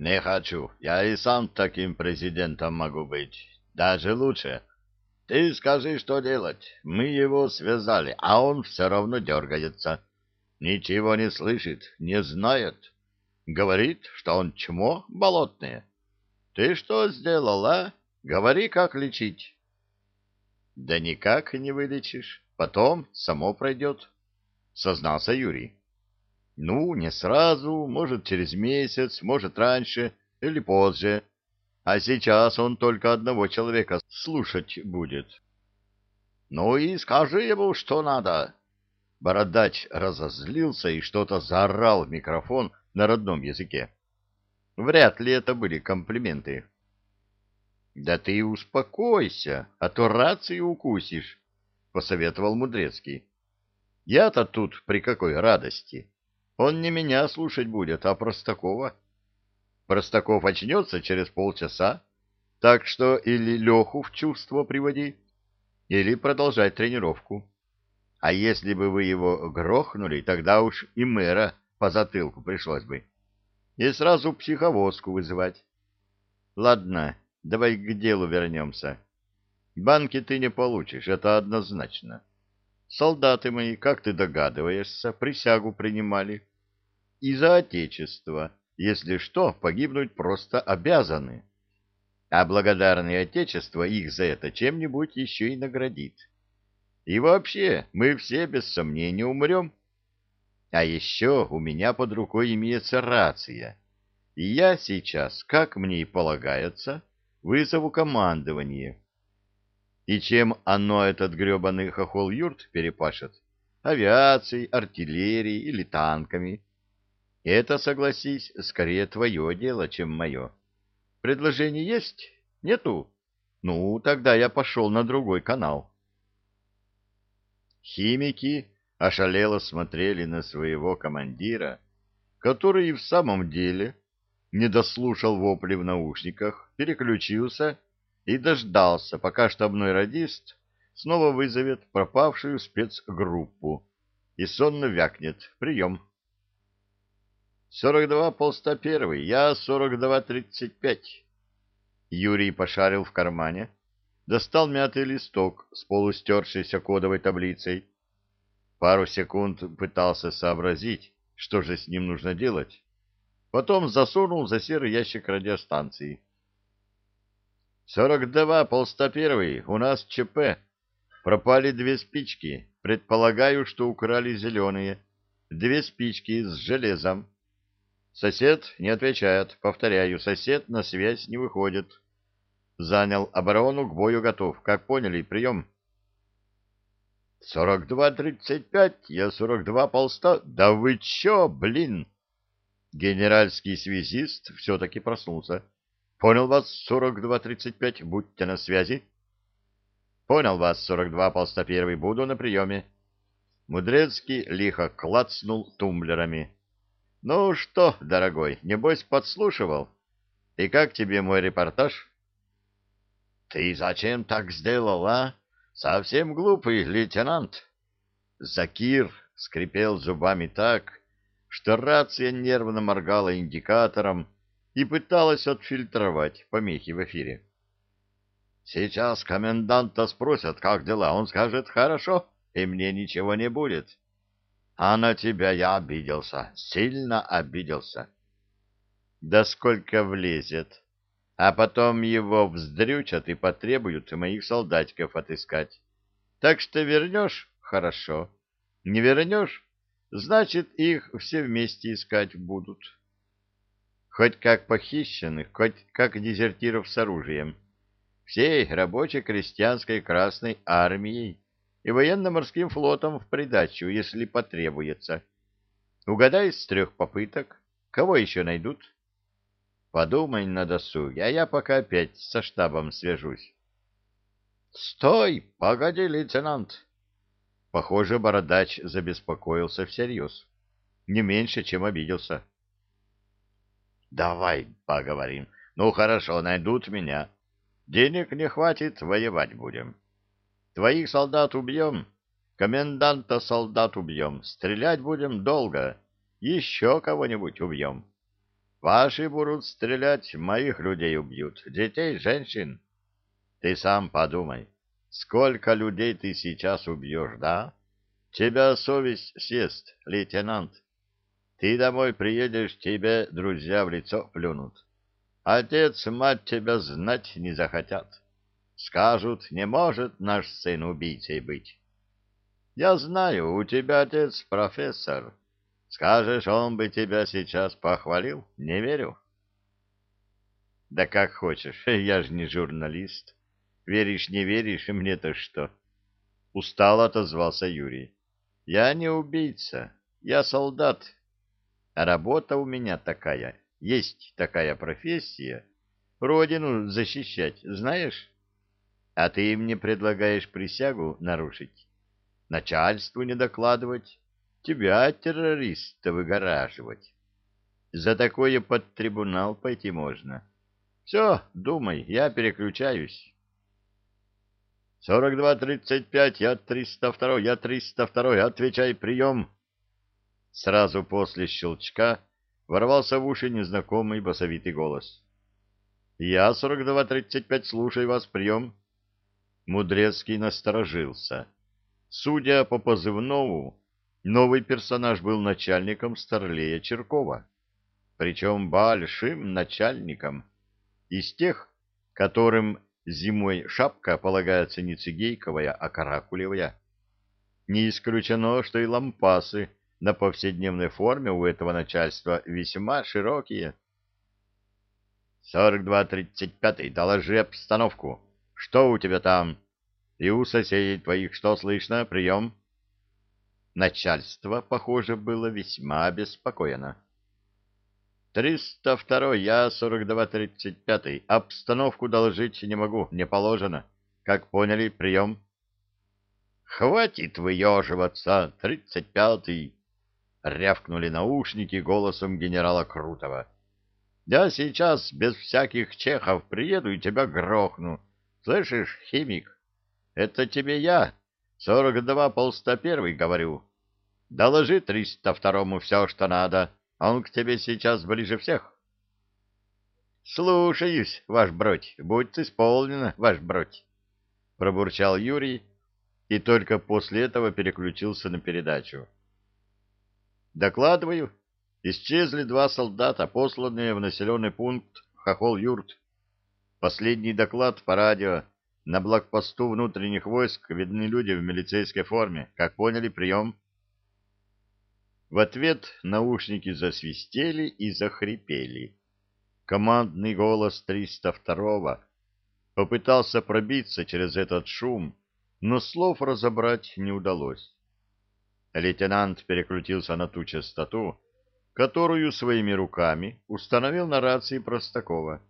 Не хочу. Я и сам таким президентом могу быть. Даже лучше. Ты скажи, что делать. Мы его связали, а он все равно дергается. Ничего не слышит, не знает. Говорит, что он чмо болотное. Ты что сделал, а? Говори, как лечить. Да никак не вылечишь. Потом само пройдет, сознался Юрий. Ну, не сразу, может, через месяц, может, раньше или позже. А сейчас он только одного человека слушать будет. Ну и скажи ему, что надо. Бородач разозлился и что-то заорал в микрофон на родном языке. Вряд ли это были комплименты. Да ты успокойся, а то рацию укусишь, посоветовал Мудрецкий. Я-то тут при какой радости. Он не меня слушать будет, а Простакова. Простаков очнется через полчаса, так что или Леху в чувство приводи, или продолжать тренировку. А если бы вы его грохнули, тогда уж и мэра по затылку пришлось бы. И сразу психовозку вызывать. Ладно, давай к делу вернемся. Банки ты не получишь, это однозначно. Солдаты мои, как ты догадываешься, присягу принимали и за Отечество, если что, погибнуть просто обязаны. А благодарное Отечество их за это чем-нибудь еще и наградит. И вообще, мы все без сомнения умрем. А еще у меня под рукой имеется рация. И я сейчас, как мне и полагается, вызову командование. И чем оно этот гребаный хохол-юрт перепашет? Авиацией, артиллерией или танками? Это, согласись, скорее твое дело, чем мое. Предложение есть? Нету? Ну, тогда я пошел на другой канал. Химики ошалело смотрели на своего командира, который и в самом деле не дослушал вопли в наушниках, переключился и дождался, пока штабной радист снова вызовет пропавшую спецгруппу и сонно вякнет «Прием». Сорок два полста первый, я сорок два тридцать пять. Юрий пошарил в кармане, достал мятый листок с полустершейся кодовой таблицей. Пару секунд пытался сообразить, что же с ним нужно делать. Потом засунул за серый ящик радиостанции. «Сорок два, полста первый, у нас ЧП. Пропали две спички. Предполагаю, что украли зеленые. Две спички с железом. Сосед не отвечает. Повторяю, сосед на связь не выходит. Занял оборону, к бою готов. Как поняли, прием. Сорок два тридцать пять, я сорок два полста. Да вы чё, блин? Генеральский связист все-таки проснулся. Понял вас, сорок два тридцать пять, будьте на связи. Понял вас, сорок два полста первый, буду на приеме. Мудрецкий лихо клацнул тумблерами. — Ну что, дорогой, небось подслушивал? И как тебе мой репортаж? — Ты зачем так сделал, а? Совсем глупый лейтенант. Закир скрипел зубами так, что рация нервно моргала индикатором и пыталась отфильтровать помехи в эфире. Сейчас коменданта спросят, как дела. Он скажет «хорошо», и мне ничего не будет. — а на тебя я обиделся, сильно обиделся. Да сколько влезет. А потом его вздрючат и потребуют моих солдатиков отыскать. Так что вернешь — хорошо. Не вернешь — значит, их все вместе искать будут. Хоть как похищенных, хоть как дезертиров с оружием. Всей рабоче-крестьянской Красной Армией и военно-морским флотом в придачу, если потребуется. Угадай с трех попыток, кого еще найдут? Подумай на досуге, а я пока опять со штабом свяжусь. Стой, погоди, лейтенант. Похоже, бородач забеспокоился всерьез. Не меньше, чем обиделся. Давай поговорим. Ну, хорошо, найдут меня. Денег не хватит, воевать будем. Твоих солдат убьем, коменданта солдат убьем, стрелять будем долго, еще кого-нибудь убьем. Ваши будут стрелять, моих людей убьют, детей, женщин. Ты сам подумай, сколько людей ты сейчас убьешь, да? Тебя совесть съест, лейтенант. Ты домой приедешь, тебе друзья в лицо плюнут. Отец, мать тебя знать не захотят. Скажут, не может наш сын убийцей быть. Я знаю, у тебя отец профессор. Скажешь, он бы тебя сейчас похвалил? Не верю. Да как хочешь, я же не журналист. Веришь, не веришь, мне-то что? Устало отозвался Юрий. Я не убийца, я солдат. Работа у меня такая, есть такая профессия. Родину защищать, знаешь? А ты мне предлагаешь присягу нарушить? Начальству не докладывать? Тебя, террориста, выгораживать? За такое под трибунал пойти можно. Все, думай, я переключаюсь. «Сорок два тридцать пять, я триста второй, я триста второй, отвечай, прием!» Сразу после щелчка ворвался в уши незнакомый басовитый голос. «Я сорок два тридцать пять, слушай вас, прием!» Мудрецкий насторожился. Судя по позывному, новый персонаж был начальником Старлея Черкова, причем большим начальником, из тех, которым Зимой шапка полагается не цигейковая, а каракулевая. Не исключено, что и лампасы на повседневной форме у этого начальства весьма широкие. «Сорок два тридцать пятый, доложи обстановку. Что у тебя там? И у соседей твоих что слышно? Прием?» Начальство, похоже, было весьма обеспокоено. Триста второй, я сорок два тридцать пятый. Обстановку доложить не могу, не положено. Как поняли, прием. Хватит выеживаться, тридцать пятый. Рявкнули наушники голосом генерала Крутого. Я сейчас без всяких чехов приеду и тебя грохну. Слышишь, химик? Это тебе я, сорок два полста первый, говорю. Доложи триста второму все, что надо. Он к тебе сейчас ближе всех. — Слушаюсь, ваш бродь, будь исполнено, ваш бродь, — пробурчал Юрий и только после этого переключился на передачу. — Докладываю. Исчезли два солдата, посланные в населенный пункт Хохол-Юрт. Последний доклад по радио. На блокпосту внутренних войск видны люди в милицейской форме. Как поняли, прием. — в ответ наушники засвистели и захрипели. Командный голос 302-го попытался пробиться через этот шум, но слов разобрать не удалось. Лейтенант переключился на ту частоту, которую своими руками установил на рации Простакова.